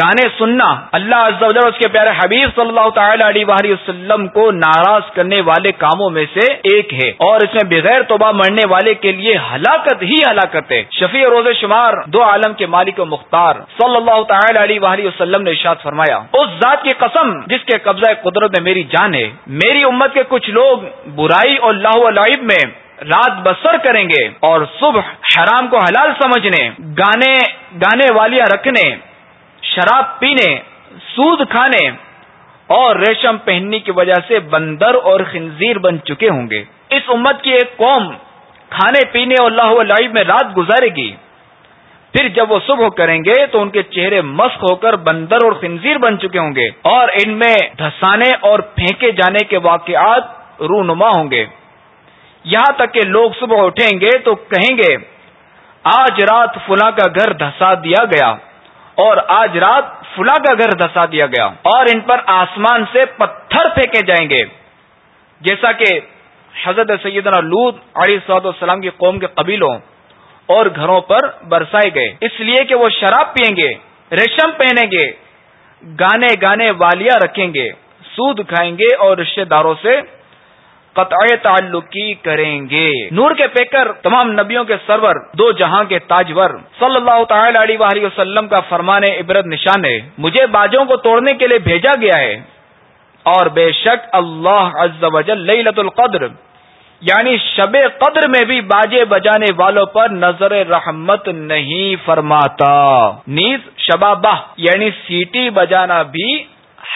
گانے سننا، اللہ عز و جل اس کے پیارے حبیب صلی اللہ تعالی علیہ وآلہ وسلم کو ناراض کرنے والے کاموں میں سے ایک ہے۔ اور اس میں بغیر توبہ مرنے والے کے لیے ہلاکت ہی ہلاکت ہے۔ شفیع روز شمار دو عالم کے مالک و مختار صلی اللہ تعالی علیہ وآلہ وسلم نے ارشاد فرمایا، اس ذات کی قسم جس کے قبضہ قدرت میں میری جان ہے، میری امت کے کچھ لوگ برائی اور لاہ لعب میں رات بسر کریں گے اور صبح حرام کو حلال سمجھنے، گانے گانے والیاں رکھنے شراب پینے، سود کھانے اور ریشم پہننے کی وجہ سے بندر اور خنزیر بن چکے ہوں گے۔ اس امت کی ایک قوم کھانے پینے اور اللہ لائب میں رات گزارے گی۔ پھر جب وہ صبح کریں گے تو ان کے چہرے مسک ہو کر بندر اور خنزیر بن چکے ہوں گے اور ان میں دھسانے اور پھینکے جانے کے واقعات رونما ہوں گے۔ یہاں تک کہ لوگ صبح اٹھیں گے تو کہیں گے، آج رات فلاں کا گھر دھسا دیا گیا۔ اور آج رات فلاں کا گھر دھسا دیا گیا اور ان پر آسمان سے پتھر پھینکے جائیں گے۔ جیسا کہ حضرت سیدنا لود علی سعود السلام کی قوم کے قبیلوں اور گھروں پر برسائے گئے۔ اس لیے کہ وہ شراب پئیں گے، ریشم پہنیں گے، گانے گانے والیاں رکھیں گے، سود کھائیں گے اور رشتے داروں سے قطع تعلقی کریں گے۔ نور کے پیکر تمام نبیوں کے سرور، دو جہاں کے تاجور۔ صلی اللہ تعالی علیہ وسلم کا فرمان عبرت نشان ہے۔ مجھے باجوں کو توڑنے کے لیے بھیجا گیا ہے۔ اور بے شک اللہ عز و جل لیلت القدر یعنی شب قدر میں بھی باجے بجانے والوں پر نظر رحمت نہیں فرماتا۔ نیز شبابہ یعنی سیٹی بجانا بھی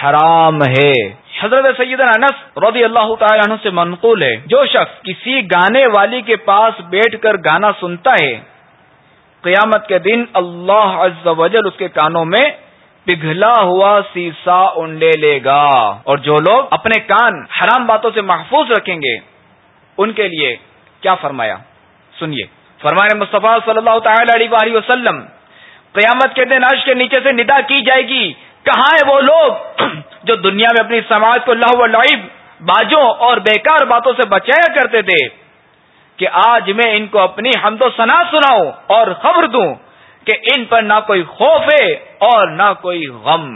حرام ہے۔ حضرت سید انس رضی اللہ تعالی عنہ سے منقول ہے، جو شخص کسی گانے والی کے پاس بیٹھ کر گانا سنتا ہے، قیامت کے دن اللہ عز و جل اس کے کانوں میں پگھلا ہوا سیسا انڈے لے گا۔ اور جو لوگ اپنے کان حرام باتوں سے محفوظ رکھیں گے، ان کے لیے کیا فرمایا؟ سنیے۔ فرمانے مصطفیٰ صلی اللہ تعالی علیہ وسلم، قیامت کے دن عرش کے نیچے سے ندا کی جائے گی۔ کہاں ہیں وہ لوگ؟ جو دنیا میں اپنی سماج کو لہو و لعب باجوں اور بیکار باتوں سے بچایا کرتے تھے کہ آج میں ان کو اپنی حمد و ثنا سناؤں اور خبر دوں کہ ان پر نہ کوئی خوف ہے اور نہ کوئی غم۔